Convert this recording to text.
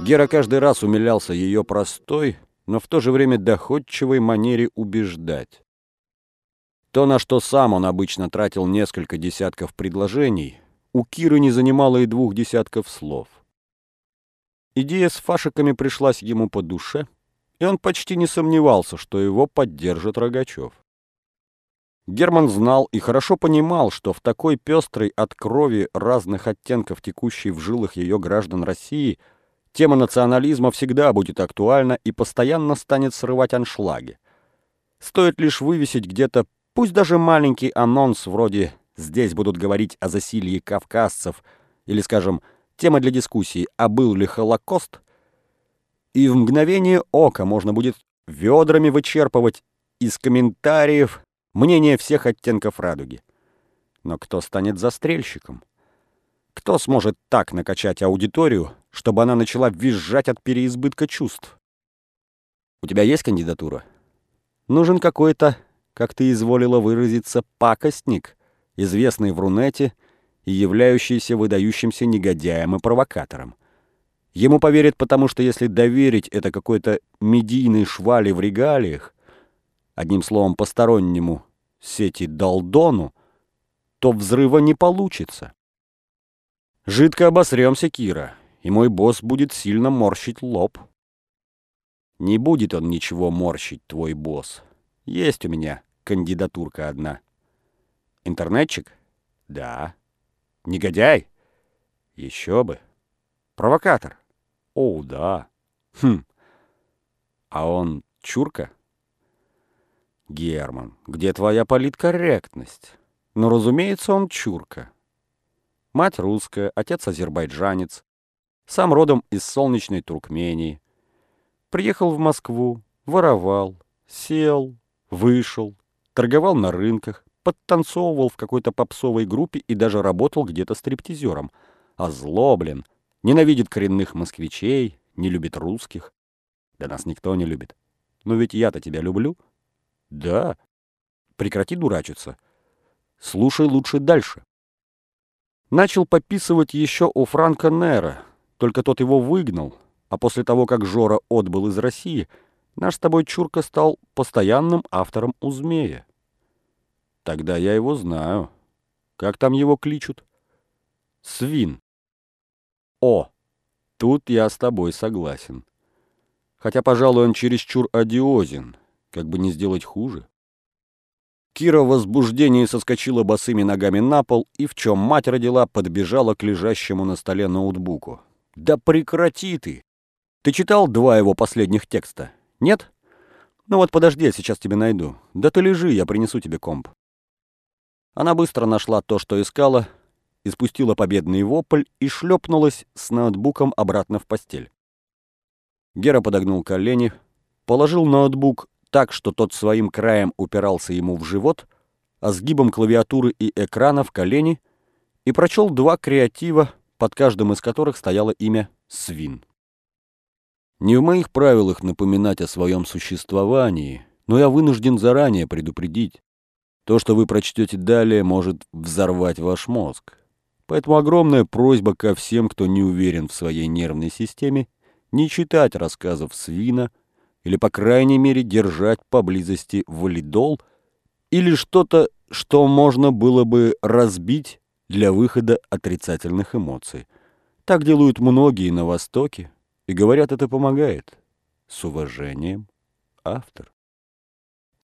Гера каждый раз умилялся ее простой, но в то же время доходчивой манере убеждать. То, на что сам он обычно тратил несколько десятков предложений, у Киры не занимало и двух десятков слов. Идея с фашиками пришлась ему по душе, и он почти не сомневался, что его поддержит Рогачев. Герман знал и хорошо понимал, что в такой пестрой от крови разных оттенков, текущей в жилах ее граждан России, тема национализма всегда будет актуальна и постоянно станет срывать аншлаги. Стоит лишь вывесить где-то, пусть даже маленький анонс вроде «здесь будут говорить о засилье кавказцев» или, скажем, тема для дискуссии «а был ли Холокост?», и в мгновение ока можно будет ведрами вычерпывать из комментариев мнение всех оттенков радуги. Но кто станет застрельщиком? Кто сможет так накачать аудиторию, чтобы она начала визжать от переизбытка чувств? У тебя есть кандидатура? Нужен какой-то, как ты изволила выразиться, пакостник, известный в Рунете и являющийся выдающимся негодяем и провокатором. Ему поверят, потому что если доверить это какой-то медийной швали в регалиях, одним словом, постороннему, сети Далдону, то взрыва не получится. Жидко обосремся, Кира, и мой босс будет сильно морщить лоб. Не будет он ничего морщить, твой босс. Есть у меня кандидатурка одна. Интернетчик? Да. Негодяй? Еще бы. Провокатор? О, да. Хм. А он чурка? Герман, где твоя политкорректность? Ну, разумеется, он чурка. Мать русская, отец азербайджанец, сам родом из солнечной Туркмении. Приехал в Москву, воровал, сел, вышел, торговал на рынках, подтанцовывал в какой-то попсовой группе и даже работал где-то стриптизером. Озлоблен, ненавидит коренных москвичей, не любит русских. Да нас никто не любит. Но ведь я-то тебя люблю. Да. Прекрати дурачиться. Слушай лучше дальше. Начал пописывать еще у Франка Нера, только тот его выгнал, а после того, как Жора отбыл из России, наш с тобой Чурка стал постоянным автором у Змея. Тогда я его знаю. Как там его кличут? Свин. О, тут я с тобой согласен. Хотя, пожалуй, он чересчур одиозен — как бы не сделать хуже. Кира в возбуждении соскочила босыми ногами на пол и, в чем мать родила, подбежала к лежащему на столе ноутбуку. «Да прекрати ты! Ты читал два его последних текста? Нет? Ну вот подожди, я сейчас тебе найду. Да ты лежи, я принесу тебе комп». Она быстро нашла то, что искала, испустила победный вопль и шлепнулась с ноутбуком обратно в постель. Гера подогнул колени, положил ноутбук так, что тот своим краем упирался ему в живот, а сгибом клавиатуры и экрана в колени, и прочел два креатива, под каждым из которых стояло имя «Свин». Не в моих правилах напоминать о своем существовании, но я вынужден заранее предупредить. То, что вы прочтете далее, может взорвать ваш мозг. Поэтому огромная просьба ко всем, кто не уверен в своей нервной системе, не читать рассказов Свина – или, по крайней мере, держать поблизости валидол или что-то, что можно было бы разбить для выхода отрицательных эмоций. Так делают многие на Востоке, и говорят, это помогает. С уважением, автор.